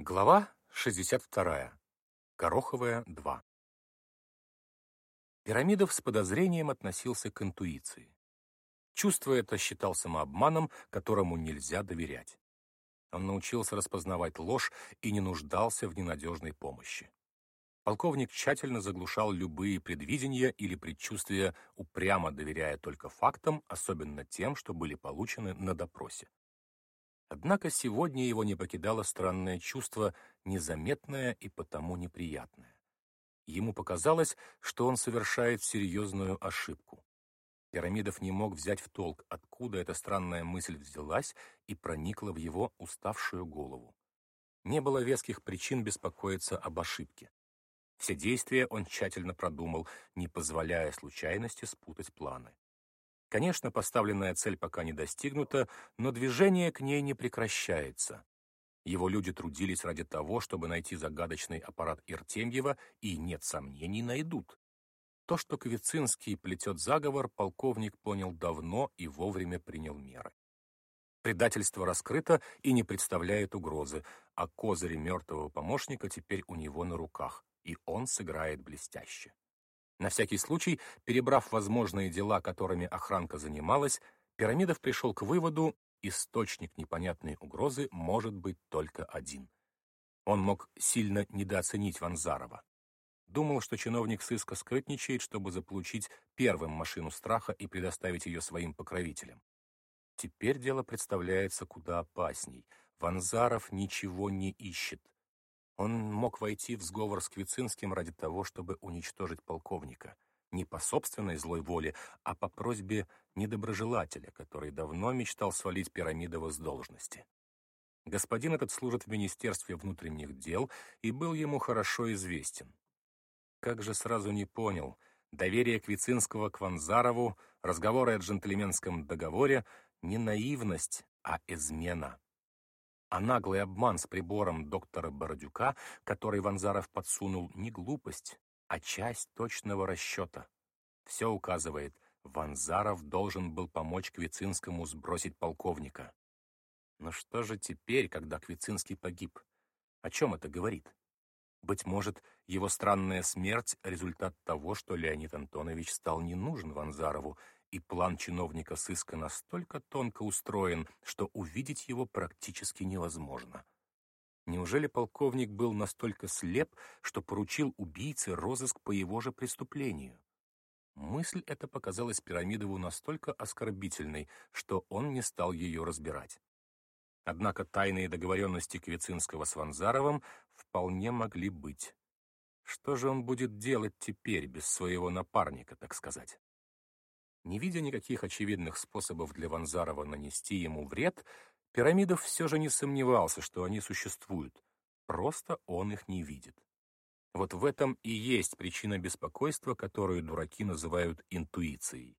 Глава 62. Гороховая 2. Пирамидов с подозрением относился к интуиции. Чувство это считал самообманом, которому нельзя доверять. Он научился распознавать ложь и не нуждался в ненадежной помощи. Полковник тщательно заглушал любые предвидения или предчувствия, упрямо доверяя только фактам, особенно тем, что были получены на допросе. Однако сегодня его не покидало странное чувство, незаметное и потому неприятное. Ему показалось, что он совершает серьезную ошибку. Пирамидов не мог взять в толк, откуда эта странная мысль взялась и проникла в его уставшую голову. Не было веских причин беспокоиться об ошибке. Все действия он тщательно продумал, не позволяя случайности спутать планы. Конечно, поставленная цель пока не достигнута, но движение к ней не прекращается. Его люди трудились ради того, чтобы найти загадочный аппарат Иртемьева, и, нет сомнений, найдут. То, что Квицинский плетет заговор, полковник понял давно и вовремя принял меры. Предательство раскрыто и не представляет угрозы, а козыри мертвого помощника теперь у него на руках, и он сыграет блестяще. На всякий случай, перебрав возможные дела, которыми охранка занималась, Пирамидов пришел к выводу, источник непонятной угрозы может быть только один. Он мог сильно недооценить Ванзарова. Думал, что чиновник сыска скрытничает, чтобы заполучить первым машину страха и предоставить ее своим покровителям. Теперь дело представляется куда опасней. Ванзаров ничего не ищет. Он мог войти в сговор с Квицинским ради того, чтобы уничтожить полковника. Не по собственной злой воле, а по просьбе недоброжелателя, который давно мечтал свалить Пирамидова с должности. Господин этот служит в Министерстве внутренних дел и был ему хорошо известен. Как же сразу не понял, доверие Квицинского к Ванзарову, разговоры о джентльменском договоре — не наивность, а измена а наглый обман с прибором доктора Бородюка, который Ванзаров подсунул, не глупость, а часть точного расчета. Все указывает, Ванзаров должен был помочь Квицинскому сбросить полковника. Но что же теперь, когда Квицинский погиб? О чем это говорит? Быть может, его странная смерть — результат того, что Леонид Антонович стал не нужен Ванзарову, и план чиновника сыска настолько тонко устроен, что увидеть его практически невозможно. Неужели полковник был настолько слеп, что поручил убийце розыск по его же преступлению? Мысль эта показалась Пирамидову настолько оскорбительной, что он не стал ее разбирать. Однако тайные договоренности Квицинского с Ванзаровым вполне могли быть. Что же он будет делать теперь без своего напарника, так сказать? Не видя никаких очевидных способов для Ванзарова нанести ему вред, Пирамидов все же не сомневался, что они существуют. Просто он их не видит. Вот в этом и есть причина беспокойства, которую дураки называют интуицией.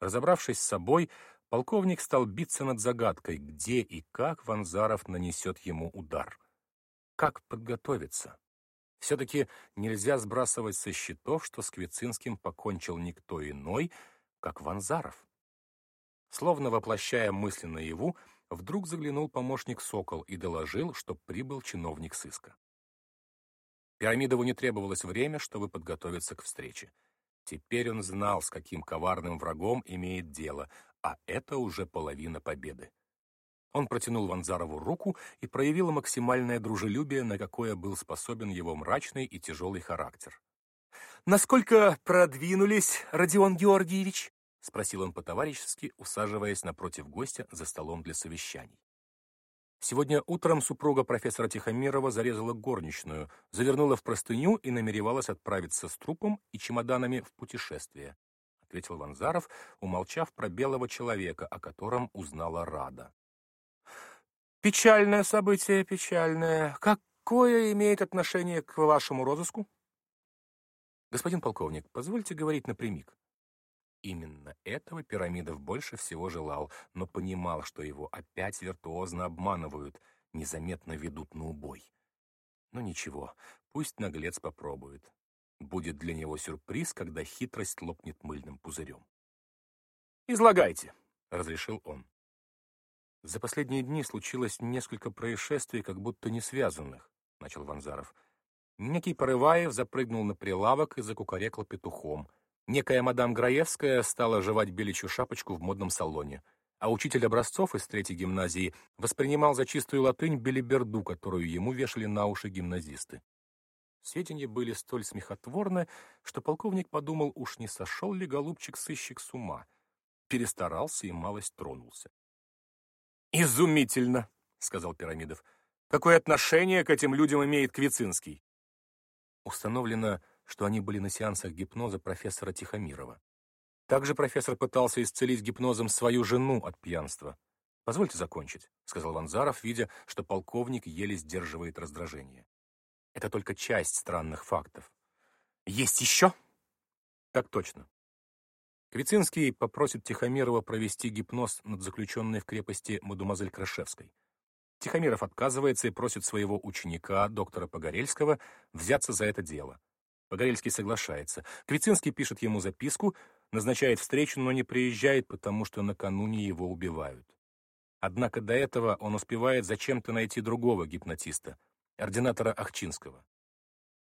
Разобравшись с собой, полковник стал биться над загадкой, где и как Ванзаров нанесет ему удар. Как подготовиться? Все-таки нельзя сбрасывать со счетов, что с Квицинским покончил никто иной, как Ванзаров. Словно воплощая мысли наяву, вдруг заглянул помощник Сокол и доложил, что прибыл чиновник сыска. Пирамидову не требовалось время, чтобы подготовиться к встрече. Теперь он знал, с каким коварным врагом имеет дело, а это уже половина победы. Он протянул Ванзарову руку и проявил максимальное дружелюбие, на какое был способен его мрачный и тяжелый характер. «Насколько продвинулись, Родион Георгиевич?» — спросил он по-товарищески, усаживаясь напротив гостя за столом для совещаний. Сегодня утром супруга профессора Тихомирова зарезала горничную, завернула в простыню и намеревалась отправиться с трупом и чемоданами в путешествие, — ответил Ванзаров, умолчав про белого человека, о котором узнала Рада. «Печальное событие, печальное. Какое имеет отношение к вашему розыску?» Господин полковник, позвольте говорить напрямик. Именно этого Пирамидов больше всего желал, но понимал, что его опять виртуозно обманывают, незаметно ведут на убой. Но ничего, пусть наглец попробует. Будет для него сюрприз, когда хитрость лопнет мыльным пузырем. «Излагайте», — разрешил он. За последние дни случилось несколько происшествий, как будто не связанных, начал Ванзаров. Некий Порываев запрыгнул на прилавок и закукарекал петухом. Некая мадам Граевская стала жевать беличью шапочку в модном салоне а учитель образцов из третьей гимназии воспринимал за чистую латынь белиберду, которую ему вешали на уши гимназисты. Сведения были столь смехотворны, что полковник подумал, уж не сошел ли голубчик-сыщик с ума. Перестарался и малость тронулся. «Изумительно!» — сказал Пирамидов. «Какое отношение к этим людям имеет Квицинский?» Установлено, что они были на сеансах гипноза профессора Тихомирова. Также профессор пытался исцелить гипнозом свою жену от пьянства. «Позвольте закончить», — сказал Ванзаров, видя, что полковник еле сдерживает раздражение. «Это только часть странных фактов. Есть еще?» «Так точно. Квицинский попросит Тихомирова провести гипноз над заключенной в крепости мадемуазель Крашевской. Тихомиров отказывается и просит своего ученика, доктора Погорельского, взяться за это дело. Погорельский соглашается. Квицинский пишет ему записку, назначает встречу, но не приезжает, потому что накануне его убивают. Однако до этого он успевает зачем-то найти другого гипнотиста, ординатора Ахчинского.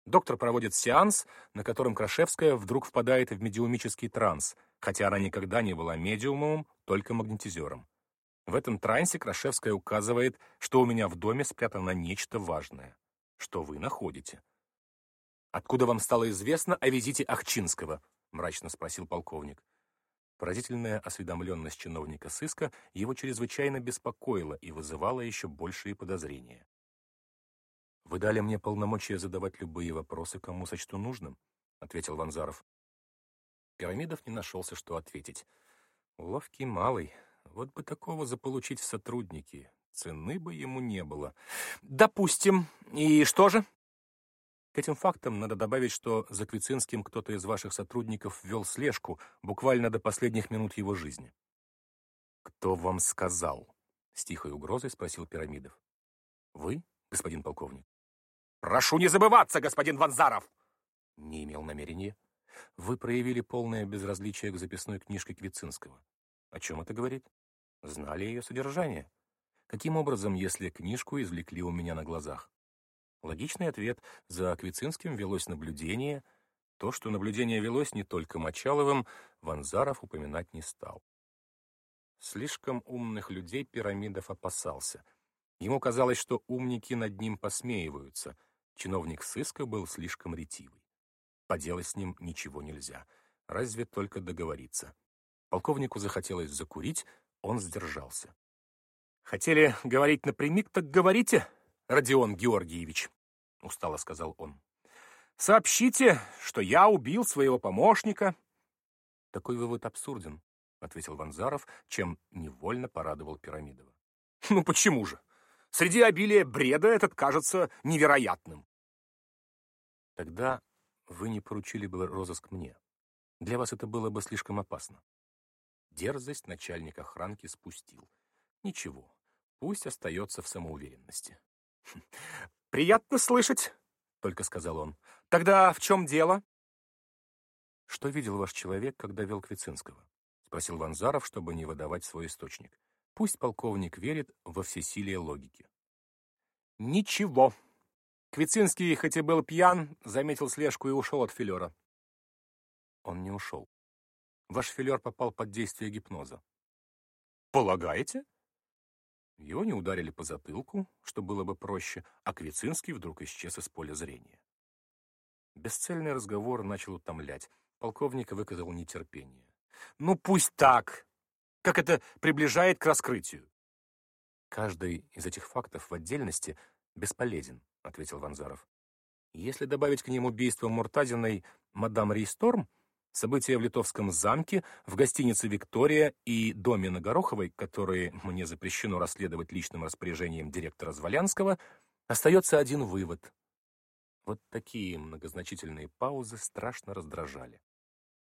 Доктор проводит сеанс, на котором Крашевская вдруг впадает в медиумический транс, хотя она никогда не была медиумом, только магнетизером. В этом трансе Крашевская указывает, что у меня в доме спрятано нечто важное, что вы находите. Откуда вам стало известно о визите Ахчинского? — мрачно спросил полковник. Поразительная осведомленность чиновника сыска его чрезвычайно беспокоила и вызывала еще большие подозрения. «Вы дали мне полномочия задавать любые вопросы, кому сочту нужным», — ответил Ванзаров. Пирамидов не нашелся, что ответить. Ловкий малый. Вот бы такого заполучить в сотрудники. Цены бы ему не было. «Допустим. И что же?» К этим фактам надо добавить, что за Квицинским кто-то из ваших сотрудников вел слежку буквально до последних минут его жизни. «Кто вам сказал?» — с тихой угрозой спросил Пирамидов. «Вы, господин полковник?» «Прошу не забываться, господин Ванзаров!» «Не имел намерения. Вы проявили полное безразличие к записной книжке Квицинского. О чем это говорит? Знали ее содержание. Каким образом, если книжку извлекли у меня на глазах? Логичный ответ. За Квицинским велось наблюдение. То, что наблюдение велось не только Мочаловым, Ванзаров упоминать не стал. Слишком умных людей Пирамидов опасался. Ему казалось, что умники над ним посмеиваются. Чиновник сыска был слишком ретивый. Поделать с ним ничего нельзя. Разве только договориться. Полковнику захотелось закурить, он сдержался. «Хотели говорить напрямик, так говорите», Родион Георгиевич, — устало сказал он. «Сообщите, что я убил своего помощника». «Такой вывод абсурден», — ответил Ванзаров, чем невольно порадовал Пирамидова. «Ну почему же? Среди обилия бреда этот кажется невероятным». «Тогда вы не поручили бы розыск мне. Для вас это было бы слишком опасно». Дерзость начальник охранки спустил. «Ничего, пусть остается в самоуверенности». «Приятно слышать», — только сказал он. «Тогда в чем дело?» «Что видел ваш человек, когда вел Квицинского?» — спросил Ванзаров, чтобы не выдавать свой источник. Пусть полковник верит во всесилие логики. «Ничего. Квицинский, хоть и был пьян, заметил слежку и ушел от филера». «Он не ушел. Ваш филер попал под действие гипноза». «Полагаете?» Его не ударили по затылку, что было бы проще, а Квицинский вдруг исчез из поля зрения. Бесцельный разговор начал утомлять. Полковник выказал нетерпение. «Ну пусть так! Как это приближает к раскрытию?» «Каждый из этих фактов в отдельности бесполезен», — ответил Ванзаров. «Если добавить к ним убийство Муртазиной мадам Рейсторм, События в Литовском замке, в гостинице «Виктория» и доме на Гороховой, которые мне запрещено расследовать личным распоряжением директора Зволянского, остается один вывод. Вот такие многозначительные паузы страшно раздражали.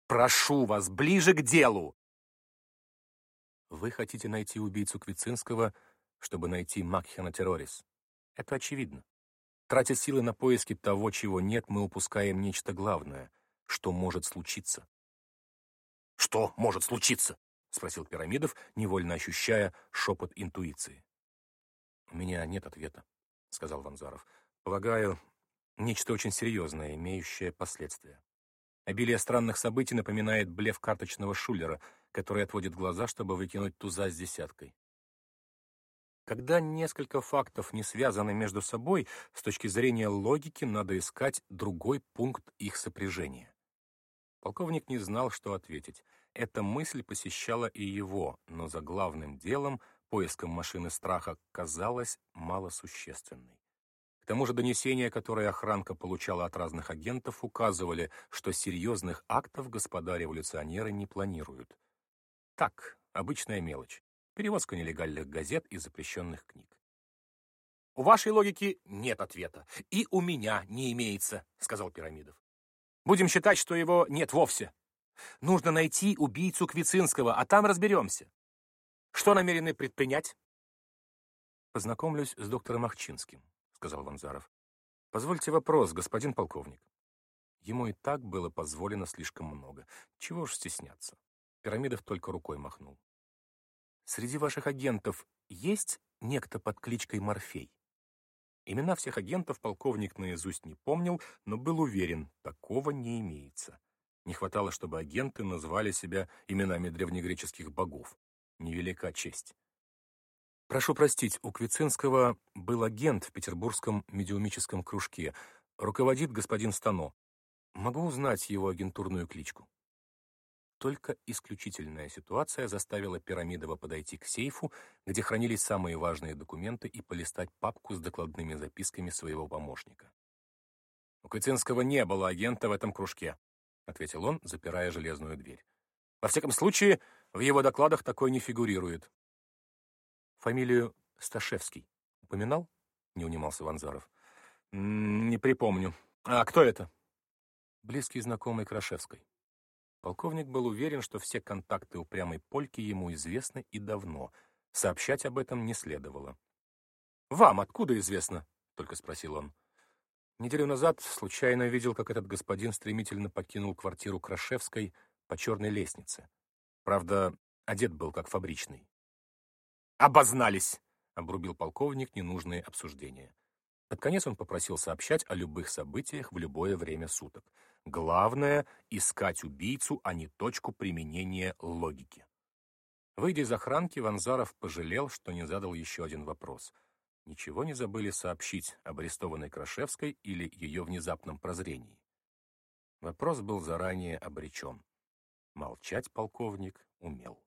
«Прошу вас, ближе к делу!» Вы хотите найти убийцу Квицинского, чтобы найти Макхена Террорис. Это очевидно. Тратя силы на поиски того, чего нет, мы упускаем нечто главное — что может случиться. Что может случиться? спросил Пирамидов, невольно ощущая шепот интуиции. «У меня нет ответа», — сказал Ванзаров. «Полагаю, нечто очень серьезное, имеющее последствия. Обилие странных событий напоминает блеф карточного шулера, который отводит глаза, чтобы выкинуть туза с десяткой. Когда несколько фактов не связаны между собой, с точки зрения логики надо искать другой пункт их сопряжения. Полковник не знал, что ответить. Эта мысль посещала и его, но за главным делом, поиском машины страха, казалась малосущественной. К тому же донесения, которые охранка получала от разных агентов, указывали, что серьезных актов господа революционеры не планируют. Так, обычная мелочь. Перевозка нелегальных газет и запрещенных книг. «У вашей логики нет ответа. И у меня не имеется», — сказал Пирамидов. «Будем считать, что его нет вовсе. Нужно найти убийцу Квицинского, а там разберемся. Что намерены предпринять?» «Познакомлюсь с доктором Ахчинским», — сказал Ванзаров. «Позвольте вопрос, господин полковник». Ему и так было позволено слишком много. Чего ж стесняться? Пирамидов только рукой махнул. Среди ваших агентов есть некто под кличкой Морфей? Имена всех агентов полковник наизусть не помнил, но был уверен, такого не имеется. Не хватало, чтобы агенты назвали себя именами древнегреческих богов. Невелика честь. Прошу простить, у Квицинского был агент в петербургском медиумическом кружке. Руководит господин Стано. Могу узнать его агентурную кличку? Только исключительная ситуация заставила Пирамидова подойти к сейфу, где хранились самые важные документы, и полистать папку с докладными записками своего помощника. «У Куцинского не было агента в этом кружке», — ответил он, запирая железную дверь. «Во всяком случае, в его докладах такой не фигурирует». «Фамилию Сташевский упоминал?» — не унимался Ванзаров. «Не припомню. А кто это?» «Близкий знакомый Крашевской». Полковник был уверен, что все контакты упрямой польки ему известны и давно. Сообщать об этом не следовало. «Вам откуда известно?» — только спросил он. Неделю назад случайно видел, как этот господин стремительно покинул квартиру Крашевской по черной лестнице. Правда, одет был как фабричный. «Обознались!» — обрубил полковник ненужные обсуждения. Под конец он попросил сообщать о любых событиях в любое время суток. Главное — искать убийцу, а не точку применения логики. Выйдя из охранки, Ванзаров пожалел, что не задал еще один вопрос. Ничего не забыли сообщить об арестованной Крашевской или ее внезапном прозрении. Вопрос был заранее обречен. Молчать полковник умел.